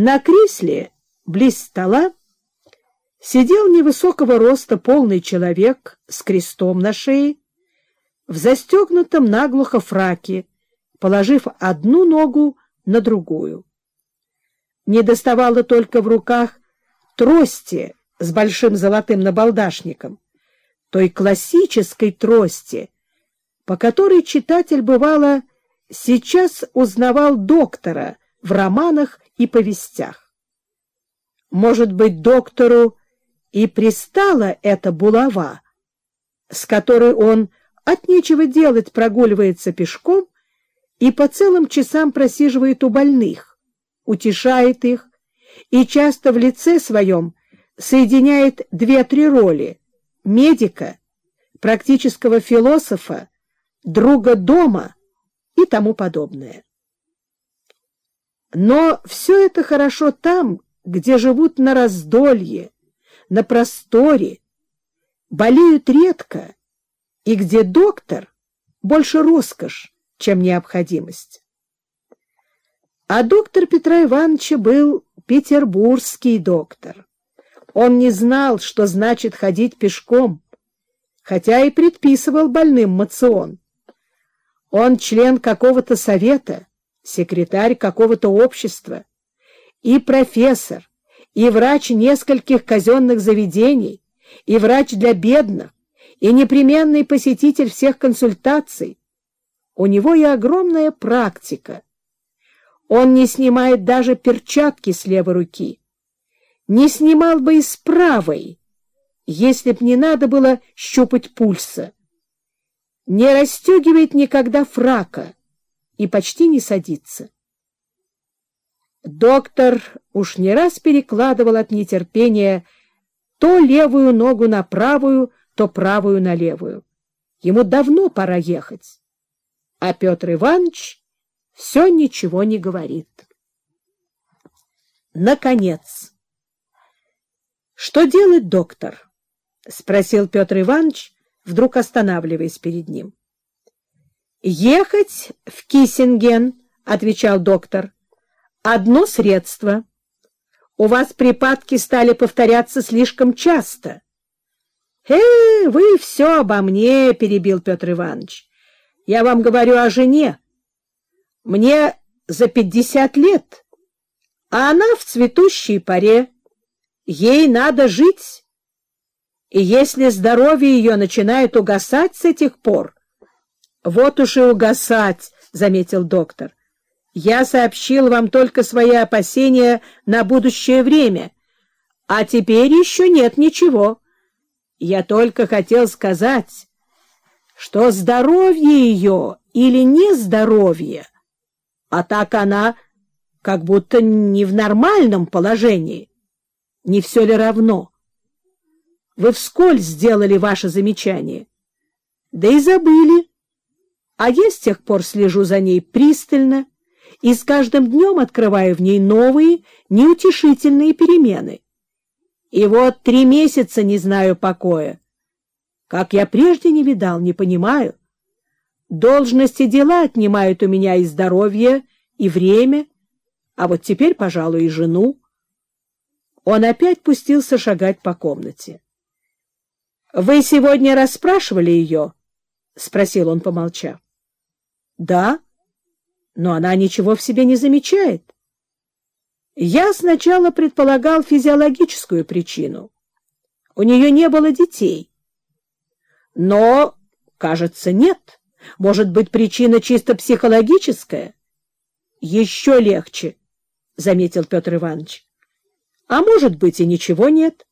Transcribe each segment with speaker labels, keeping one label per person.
Speaker 1: На кресле, близ стола, сидел невысокого роста полный человек с крестом на шее, в застегнутом наглухо фраке, положив одну ногу на другую. Не доставало только в руках трости с большим золотым набалдашником, той классической трости, по которой читатель, бывало, сейчас узнавал доктора в романах и повестях. Может быть, доктору и пристала эта булава, с которой он от нечего делать прогуливается пешком и по целым часам просиживает у больных, утешает их и часто в лице своем соединяет две-три роли — медика, практического философа, друга дома и тому подобное. Но все это хорошо там, где живут на раздолье, на просторе, болеют редко и где доктор больше роскошь, чем необходимость. А доктор Петра Ивановича был петербургский доктор. Он не знал, что значит ходить пешком, хотя и предписывал больным мацион. Он член какого-то совета, секретарь какого-то общества, и профессор, и врач нескольких казенных заведений, и врач для бедных, и непременный посетитель всех консультаций. У него и огромная практика. Он не снимает даже перчатки с левой руки. Не снимал бы и с правой, если б не надо было щупать пульса. Не расстегивает никогда фрака и почти не садится. Доктор уж не раз перекладывал от нетерпения то левую ногу на правую, то правую на левую. Ему давно пора ехать. А Петр Иванович все ничего не говорит. Наконец. Что делать доктор? — спросил Петр Иванович, вдруг останавливаясь перед ним. — Ехать в Киссинген, — отвечал доктор. — Одно средство. У вас припадки стали повторяться слишком часто. — Э, вы все обо мне, — перебил Петр Иванович. — Я вам говорю о жене. Мне за пятьдесят лет, а она в цветущей паре. Ей надо жить. И если здоровье ее начинает угасать с этих пор, вот уж и угасать, — заметил доктор. Я сообщил вам только свои опасения на будущее время, а теперь еще нет ничего. Я только хотел сказать, что здоровье ее или не здоровье, а так она как будто не в нормальном положении. Не все ли равно? Вы вскользь сделали ваше замечание. Да и забыли. А я с тех пор слежу за ней пристально и с каждым днем открываю в ней новые, неутешительные перемены. И вот три месяца не знаю покоя. Как я прежде не видал, не понимаю. Должности дела отнимают у меня и здоровье, и время, а вот теперь, пожалуй, и жену. Он опять пустился шагать по комнате. — Вы сегодня расспрашивали ее? — спросил он, помолчав. — Да, но она ничего в себе не замечает. Я сначала предполагал физиологическую причину. У нее не было детей. Но, кажется, нет. Может быть, причина чисто психологическая? Еще легче, — заметил Петр Иванович. А может быть, и ничего нет.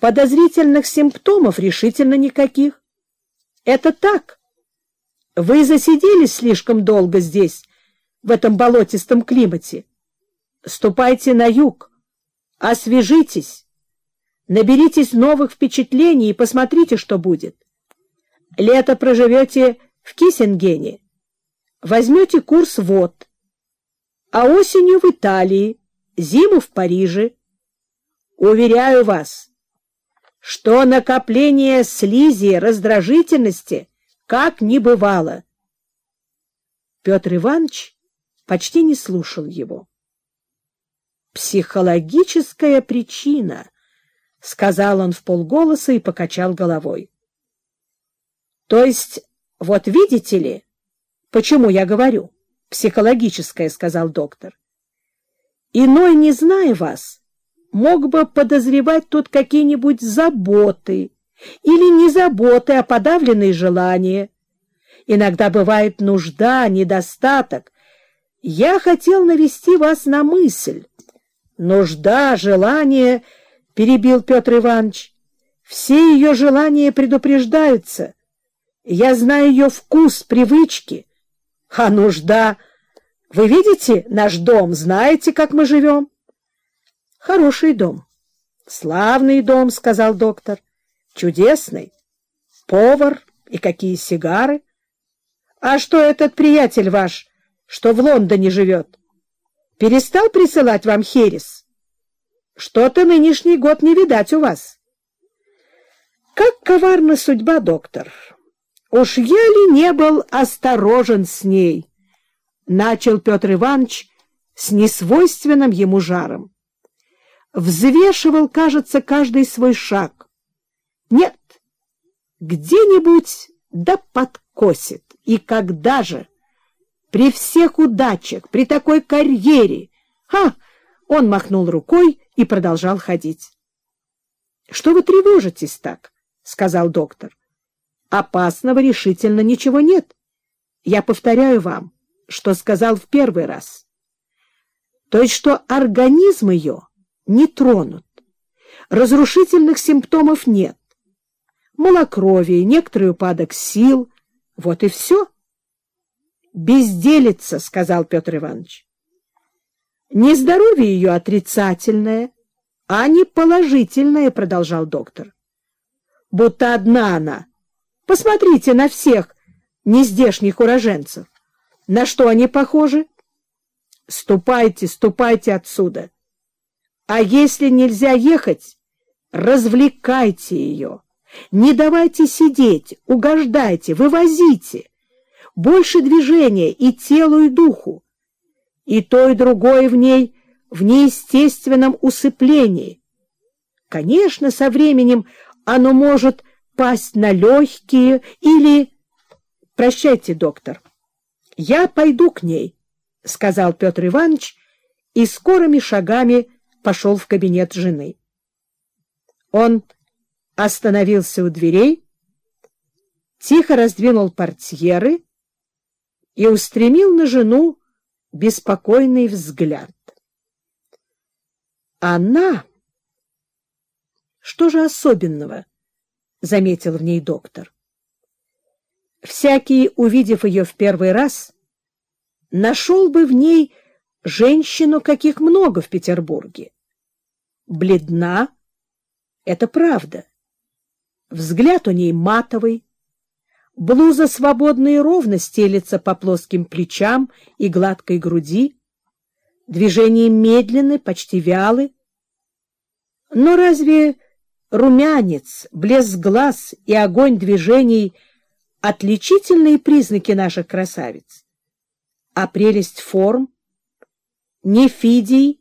Speaker 1: Подозрительных симптомов решительно никаких. Это так. Вы засиделись слишком долго здесь, в этом болотистом климате. Ступайте на юг, освежитесь, наберитесь новых впечатлений и посмотрите, что будет. Лето проживете в Киссингене, возьмете курс вод, а осенью в Италии, зиму в Париже. Уверяю вас, что накопление слизи, раздражительности как не бывало. Петр Иванович почти не слушал его. психологическая причина, — сказал он в полголоса и покачал головой. — То есть, вот видите ли, почему я говорю? Психологическая, — сказал доктор. — Иной, не зная вас, мог бы подозревать тут какие-нибудь заботы или не заботы, а подавленные желания. Иногда бывает нужда, недостаток. Я хотел навести вас на мысль, Нужда, желание, — перебил Петр Иванович. Все ее желания предупреждаются. Я знаю ее вкус, привычки. А нужда... Вы видите наш дом, знаете, как мы живем? Хороший дом. Славный дом, — сказал доктор. Чудесный. Повар и какие сигары. А что этот приятель ваш, что в Лондоне живет? — перестал присылать вам херес? Что-то нынешний год не видать у вас. Как коварна судьба, доктор! Уж я ли не был осторожен с ней? Начал Петр Иванович с несвойственным ему жаром. Взвешивал, кажется, каждый свой шаг. Нет, где-нибудь да подкосит. И когда же? при всех удачах, при такой карьере. Ха! Он махнул рукой и продолжал ходить. — Что вы тревожитесь так? — сказал доктор. — Опасного решительно ничего нет. Я повторяю вам, что сказал в первый раз. То есть, что организм ее не тронут. Разрушительных симптомов нет. Малокровие, некоторый упадок сил — вот и все безделица, — сказал Петр Иванович. Нездоровье ее отрицательное, а не положительное, — продолжал доктор. Будто одна она. Посмотрите на всех нездешних уроженцев. На что они похожи? Ступайте, ступайте отсюда. А если нельзя ехать, развлекайте ее. Не давайте сидеть, угождайте, вывозите больше движения и телу, и духу. И то, и другое в ней в неестественном усыплении. Конечно, со временем оно может пасть на легкие или... Прощайте, доктор. Я пойду к ней, — сказал Петр Иванович, и скорыми шагами пошел в кабинет жены. Он остановился у дверей, тихо раздвинул портьеры и устремил на жену беспокойный взгляд. Она... Что же особенного? — заметил в ней доктор. Всякий, увидев ее в первый раз, нашел бы в ней женщину, каких много в Петербурге. Бледна — это правда. Взгляд у ней матовый, Блуза свободно и ровно стелется по плоским плечам и гладкой груди. Движения медленны, почти вялы. Но разве румянец, блеск глаз и огонь движений — отличительные признаки наших красавиц? А прелесть форм? Ни Фидий,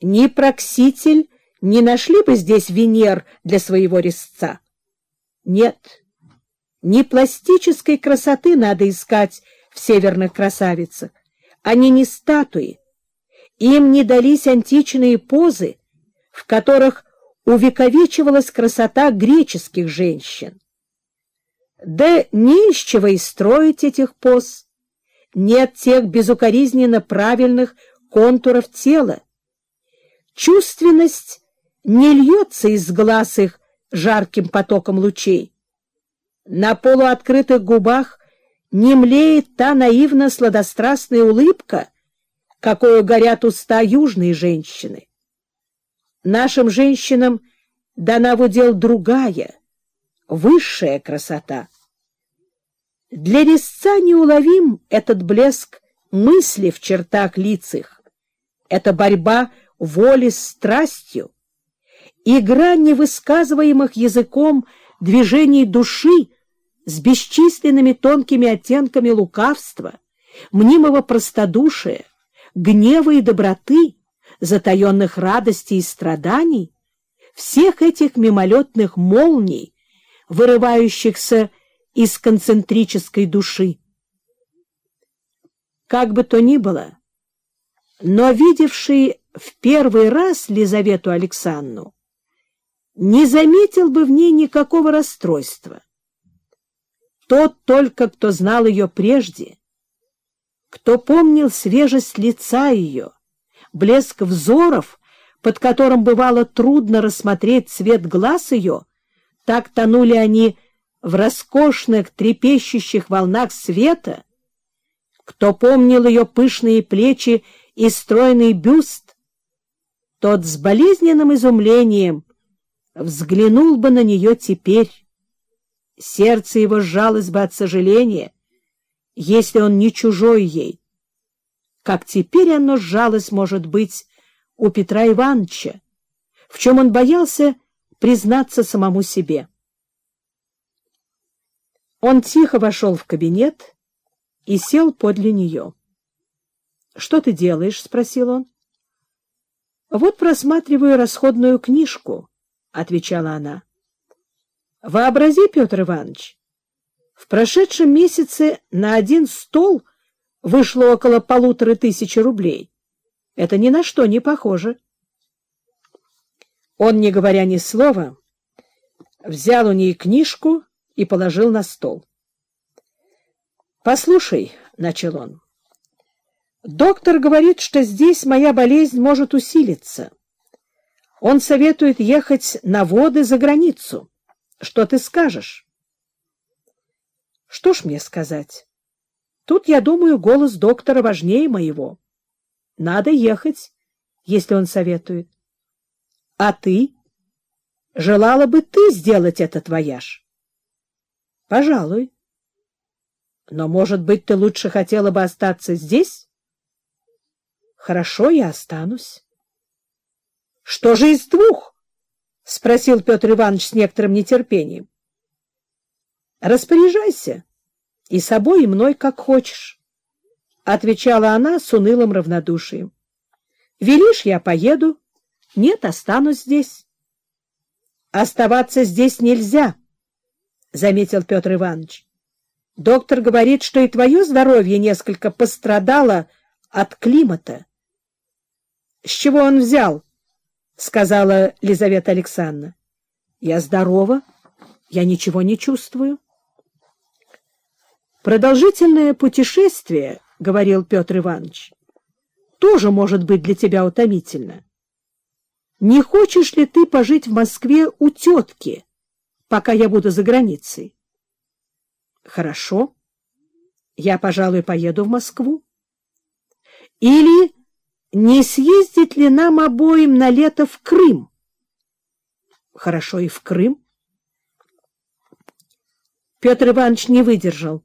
Speaker 1: ни Прокситель не нашли бы здесь Венер для своего резца? Нет, не пластической красоты надо искать в северных красавицах. Они не статуи. Им не дались античные позы, в которых увековечивалась красота греческих женщин. Да не из чего и строить этих поз. Нет тех безукоризненно правильных контуров тела. Чувственность не льется из глаз их жарким потоком лучей. На полуоткрытых губах не млеет та наивно-сладострастная улыбка, какой горят уста южной женщины. Нашим женщинам дана в удел другая, высшая красота. Для резца неуловим этот блеск мысли в чертах лиц их. Это борьба воли с страстью, игра невысказываемых языком движений души с бесчисленными тонкими оттенками лукавства, мнимого простодушия, гнева и доброты, затаенных радостей и страданий, всех этих мимолетных молний, вырывающихся из концентрической души. Как бы то ни было, но видевший в первый раз Лизавету Александру не заметил бы в ней никакого расстройства. Тот только, кто знал ее прежде, кто помнил свежесть лица ее, блеск взоров, под которым бывало трудно рассмотреть цвет глаз ее, так тонули они в роскошных трепещущих волнах света, кто помнил ее пышные плечи и стройный бюст, тот с болезненным изумлением взглянул бы на нее теперь. Сердце его сжалось бы от сожаления, если он не чужой ей. Как теперь оно сжалось, может быть, у Петра Ивановича, в чем он боялся признаться самому себе. Он тихо вошел в кабинет и сел подле нее. — Что ты делаешь? — спросил он. — Вот просматриваю расходную книжку, — отвечала она. — Вообрази, Петр Иванович, в прошедшем месяце на один стол вышло около полутора тысячи рублей. Это ни на что не похоже. Он, не говоря ни слова, взял у ней книжку и положил на стол. — Послушай, — начал он, — доктор говорит, что здесь моя болезнь может усилиться. Он советует ехать на воды за границу. Что ты скажешь? — Что ж мне сказать? Тут, я думаю, голос доктора важнее моего. Надо ехать, если он советует. А ты? Желала бы ты сделать этот вояж? — Пожалуй. — Но, может быть, ты лучше хотела бы остаться здесь? — Хорошо, я останусь. — Что же из двух? — спросил Петр Иванович с некоторым нетерпением. — Распоряжайся и собой, и мной, как хочешь, — отвечала она с унылым равнодушием. — Велишь, я поеду, нет, останусь здесь. — Оставаться здесь нельзя, — заметил Петр Иванович. — Доктор говорит, что и твое здоровье несколько пострадало от климата. — С чего он взял? — сказала Лизавета Александровна. — Я здорова, я ничего не чувствую. Продолжительное путешествие, — говорил Петр Иванович, — тоже может быть для тебя утомительно. Не хочешь ли ты пожить в Москве у тетки, пока я буду за границей? Хорошо. Я, пожалуй, поеду в Москву. Или не съездить ли нам обоим на лето в Крым? Хорошо, и в Крым. Петр Иванович не выдержал.